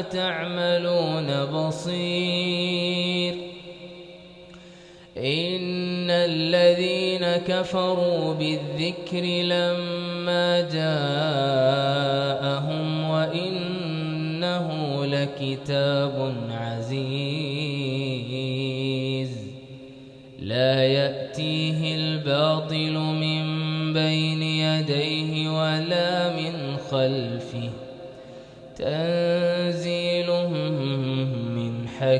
تعملون بصير. إن الذين كفروا بالذكر لما جاءهم وإنه لكتاب عزيز. لا يأتيه الباطل من بين يديه ولا من خلفه.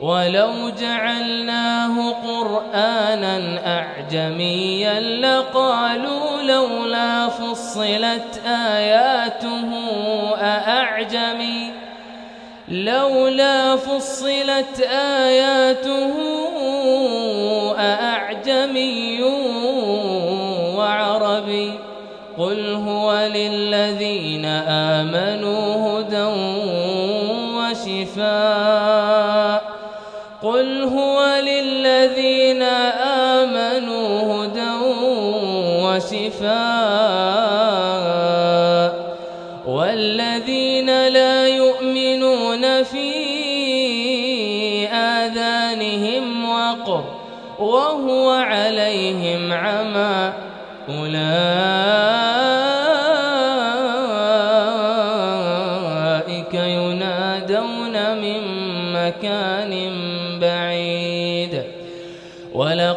ولو جعلناه قرآنا أعجميا لقالوا لولا فصلت آياته أأعجمي لولا فصلت آياته للذين آمنوا هدى وشفاء والذين لا يؤمنون في آذانهم وقر وهو عليهم عمى أولئك ينادون من مكان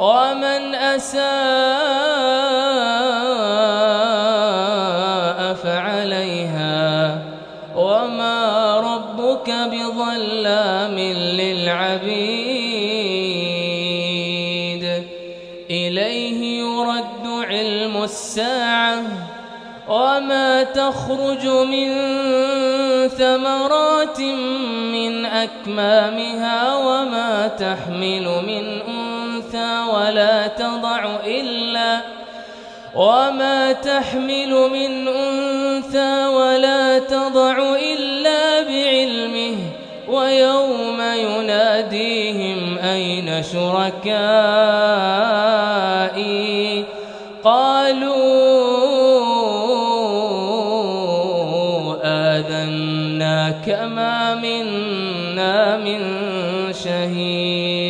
ومن أساء فعليها وما ربك بظلام للعبيد. إليه يرد علم الساعة وما تخرج من ثمرات من أكمامها وما تحمل من أنثى ولا تضع إلا وما تحمل من أنثى ولا تضع إلا بعلمه ويوم يناديهم أين شركائي قالوا آذناك ما منا من شهيد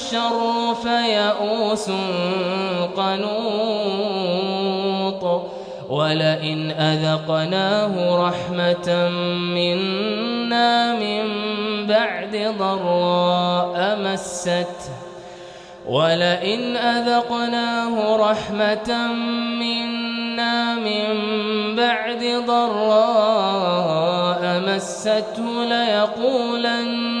فيئوس قنوط ولئن أذقناه رحمة منا من بعد ضراء مسته ولئن أذقناه رحمة منا من بعد ضراء مسته ليقولن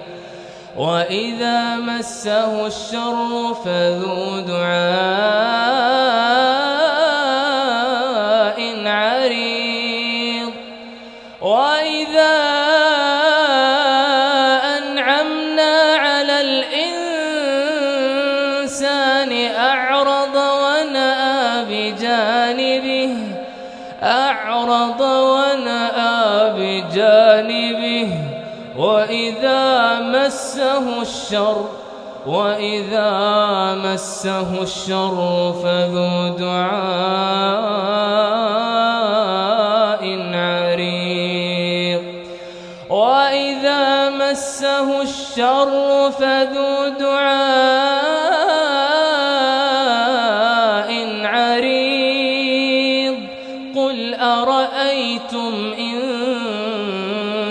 وإذا مسه الشر فذو دعاء عريض وإذا أنعمنا على الإنسان أعرض ونأى بجانبه أعرض ونأى بجانبه وإذا مسه الشر وإذا مسه الشر فذو دعاء عريض وإذا مسه الشر فذو دعاء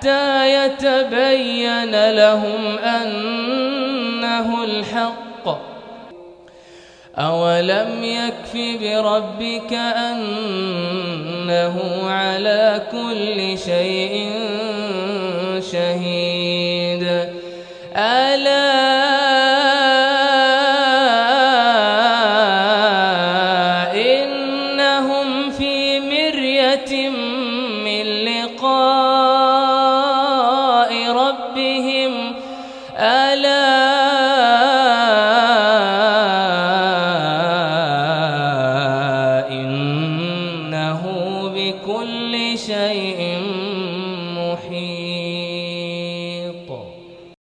حتى يتبين لهم أنه الحق. أولم يكف بربك أنه على كل شيء شهيد؟ ألا بكل